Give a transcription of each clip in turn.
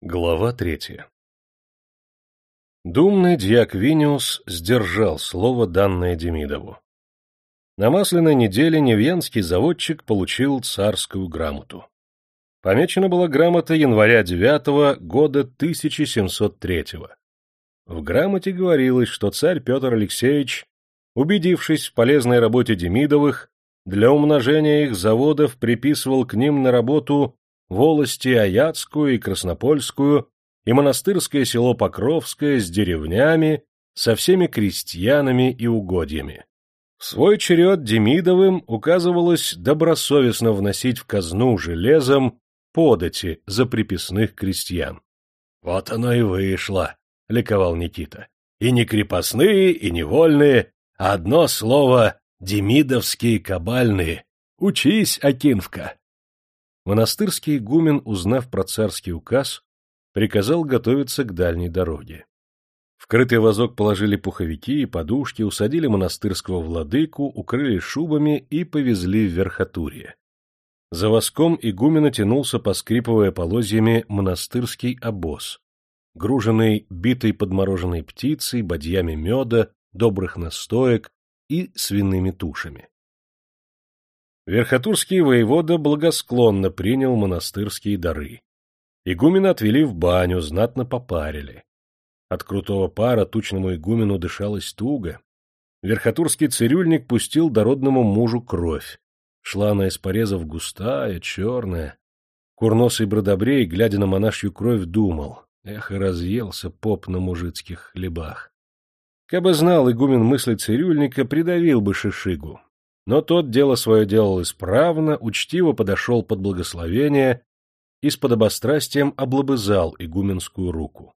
Глава третья Думный дьяк Виниус сдержал слово, данное Демидову. На масляной неделе невьянский заводчик получил царскую грамоту. Помечена была грамота января 9 года 1703 -го. В грамоте говорилось, что царь Петр Алексеевич, убедившись в полезной работе Демидовых, для умножения их заводов приписывал к ним на работу волости Аяцкую и Краснопольскую, и монастырское село Покровское с деревнями, со всеми крестьянами и угодьями. В свой черед Демидовым указывалось добросовестно вносить в казну железом подати за приписных крестьян. — Вот оно и вышло, — ликовал Никита. — И не крепостные, и не вольные, а одно слово — демидовские кабальные. Учись, Акинвка! Монастырский игумен, узнав про царский указ, приказал готовиться к дальней дороге. В крытый вазок положили пуховики и подушки, усадили монастырского владыку, укрыли шубами и повезли в Верхотурье. За воском игумена тянулся, поскрипывая полозьями, монастырский обоз, груженный битой подмороженной птицей, бадьями меда, добрых настоек и свиными тушами. Верхотурский воевода благосклонно принял монастырские дары. Игумена отвели в баню, знатно попарили. От крутого пара тучному игумену дышалось туго. Верхотурский цирюльник пустил дородному мужу кровь. Шла она из порезов густая, черная. Курносый бродобрей, глядя на монашью кровь, думал. Эх, и разъелся поп на мужицких хлебах. Кабы знал игумен мысли цирюльника, придавил бы шишигу, но тот дело свое делал исправно, учтиво подошел под благословение и с подобострастием облобызал игуменскую руку.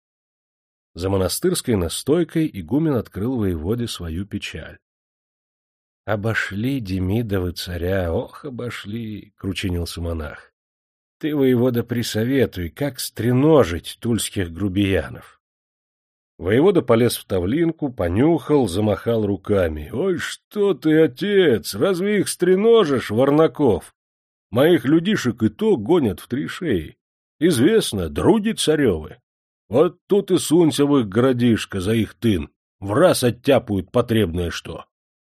За монастырской настойкой игумен открыл воеводе свою печаль. — Обошли Демидовы царя, ох, обошли, — кручинился монах. — Ты, воевода, присоветуй, как стреножить тульских грубиянов. Воевода полез в тавлинку, понюхал, замахал руками. — Ой, что ты, отец, разве их стреножишь, Варнаков? Моих людишек и то гонят в три шеи. Известно, други царевы. Вот тут и сунься в их городишко за их тын, в раз оттяпают потребное что.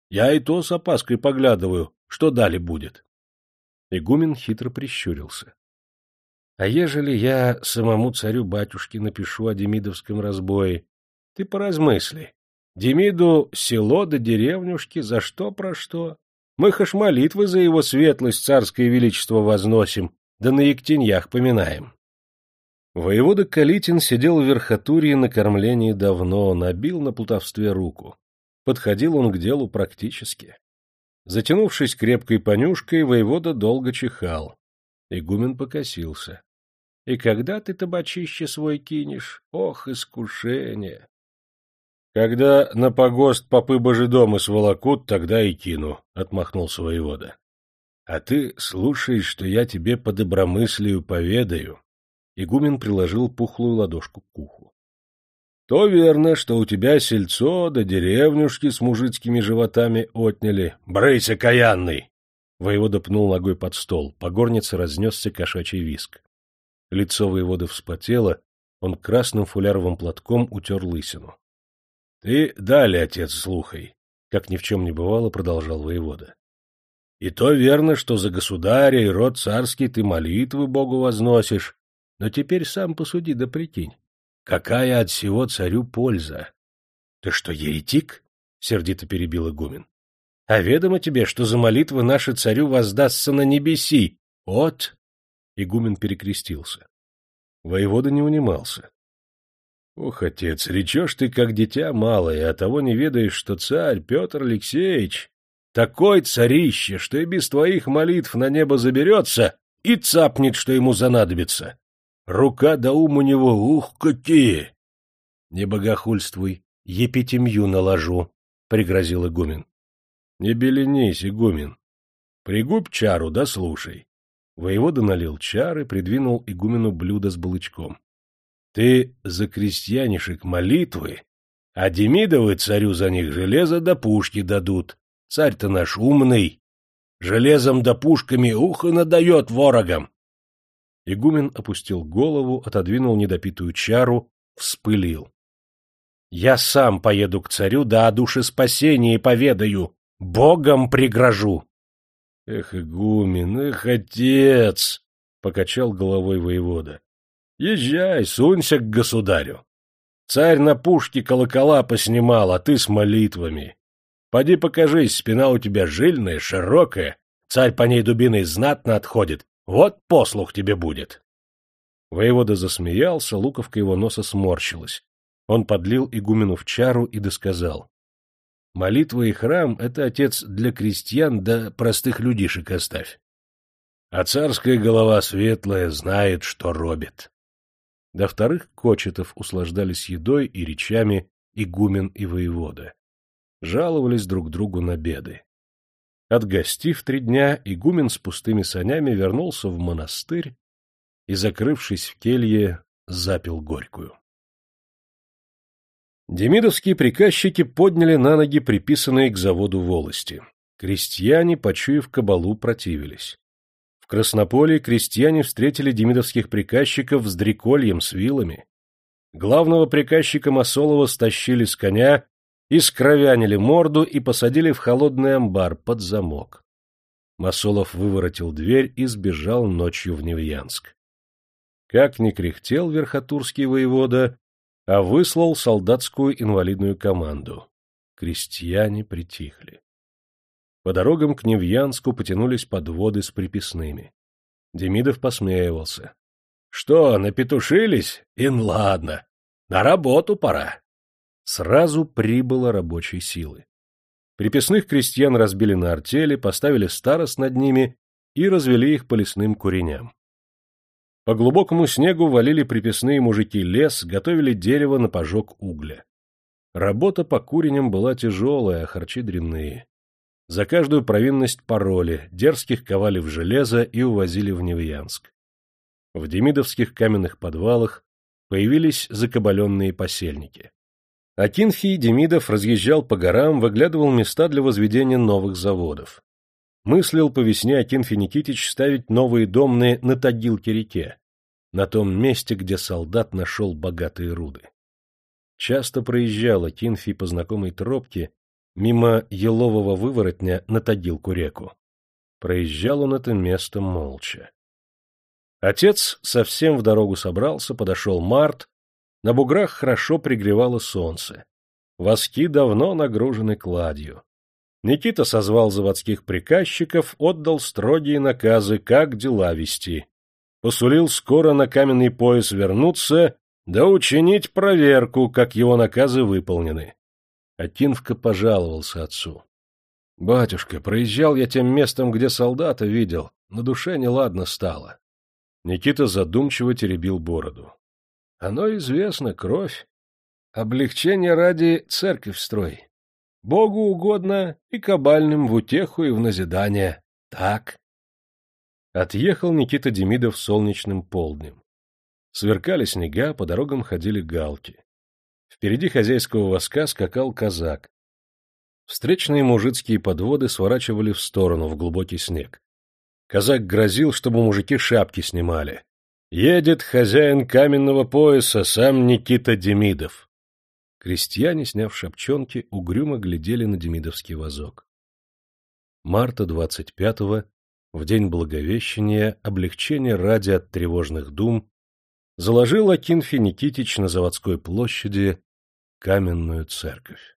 Я и то с опаской поглядываю, что дали будет. Игумен хитро прищурился. — А ежели я самому царю-батюшке напишу о Демидовском разбое, ты поразмысли. Демиду село да деревнюшки, за что про что? Мы хаш молитвы за его светлость царское величество возносим, да на ектеньях поминаем. Воевода Калитин сидел в верхотурье на кормлении давно, набил на плутовстве руку. Подходил он к делу практически. Затянувшись крепкой понюшкой, воевода долго чихал. Игумен покосился. — И когда ты табачище свой кинешь? Ох, искушение! Когда на погост попы божедомы сволокут, тогда и кину, — отмахнулся воевода. — А ты слушай, что я тебе по добромыслию поведаю. Игумен приложил пухлую ладошку к уху. — То верно, что у тебя сельцо да деревнюшки с мужицкими животами отняли. Брыся, каянный! Воевода пнул ногой под стол, по горнице разнесся кошачий виск. Лицо воевода вспотело, он красным фуляровым платком утер лысину. Ты далее, отец, слухай, как ни в чем не бывало, продолжал воевода. И то верно, что за государя и род царский ты молитвы Богу возносишь, но теперь сам посуди да прикинь, какая от всего царю польза? Ты что, еретик? — сердито перебил игумен. — А ведомо тебе, что за молитвы наши царю воздастся на небеси. От! Игумен перекрестился. Воевода не унимался. Ох, отец, речешь ты, как дитя малое, а того не ведаешь, что царь Петр Алексеевич такой царище, что и без твоих молитв на небо заберется и цапнет, что ему занадобится. Рука да ум у него, ух, какие! — Не богохульствуй, епитемью наложу, — пригрозил игумен. — Не беленись, игумен. Пригубь чару, да слушай. Воевода налил чары, придвинул игумену блюдо с балычком. Ты за крестьянишек молитвы, а Демидовы царю за них железо да пушки дадут. Царь-то наш умный. Железом да пушками ухо надает ворогам. Игумен опустил голову, отодвинул недопитую чару, вспылил. — Я сам поеду к царю, да о душеспасении поведаю, богом пригрожу. — Эх, игумен, эх, отец! — покачал головой воевода. — Езжай, сунься к государю. Царь на пушке колокола поснимал, а ты с молитвами. Поди покажись, спина у тебя жильная, широкая, царь по ней дубиной знатно отходит, вот послух тебе будет. Воевода засмеялся, луковка его носа сморщилась. Он подлил игумену в чару и досказал. Молитва и храм — это, отец, для крестьян да простых людишек оставь. А царская голова светлая знает, что робит. До вторых кочетов услаждались едой и речами игумен и воевода. Жаловались друг другу на беды. Отгостив три дня, игумен с пустыми санями вернулся в монастырь и, закрывшись в келье, запил горькую. Демидовские приказчики подняли на ноги приписанные к заводу волости. Крестьяне, почуяв кабалу, противились. В Краснополе крестьяне встретили демидовских приказчиков с дрекольем, с вилами. Главного приказчика Масолова стащили с коня и скровянили морду и посадили в холодный амбар под замок. Масолов выворотил дверь и сбежал ночью в Невьянск. Как ни кряхтел верхотурский воевода, а выслал солдатскую инвалидную команду. Крестьяне притихли. По дорогам к Невьянску потянулись подводы с приписными. Демидов посмеивался. — Что, напетушились? Ин ладно. На работу пора сразу прибыло рабочей силы. Приписных крестьян разбили на артели, поставили старост над ними и развели их по лесным куреням. По глубокому снегу валили приписные мужики лес, готовили дерево на пожог угля. Работа по куреням была тяжелая, а харчи дрянные. За каждую провинность пароли, дерзких ковали в железо и увозили в Невьянск. В демидовских каменных подвалах появились закабаленные посельники. Акинфий Демидов разъезжал по горам, выглядывал места для возведения новых заводов. Мыслил по весне Акинфий Никитич ставить новые домные на Тагилке-реке, на том месте, где солдат нашел богатые руды. Часто проезжал Акинфий по знакомой тропке мимо елового выворотня на Тагилку-реку. Проезжал он это место молча. Отец совсем в дорогу собрался, подошел март, на буграх хорошо пригревало солнце. Воски давно нагружены кладью. Никита созвал заводских приказчиков, отдал строгие наказы, как дела вести. Посулил скоро на каменный пояс вернуться, да учинить проверку, как его наказы выполнены. Акинфка пожаловался отцу. — Батюшка, проезжал я тем местом, где солдата видел, на душе неладно стало. Никита задумчиво теребил бороду. Оно известно, кровь. Облегчение ради церковь строй. Богу угодно и кабальным в утеху и в назидание. Так. Отъехал Никита Демидов солнечным полднем. Сверкали снега, по дорогам ходили галки. Впереди хозяйского воска скакал казак. Встречные мужицкие подводы сворачивали в сторону, в глубокий снег. Казак грозил, чтобы мужики шапки снимали. Едет хозяин каменного пояса, сам Никита Демидов. Крестьяне, сняв шапчонки, угрюмо глядели на демидовский вазок. Марта двадцать пятого, в день Благовещения, облегчение ради от тревожных дум, заложил Акинфи Никитич на заводской площади каменную церковь.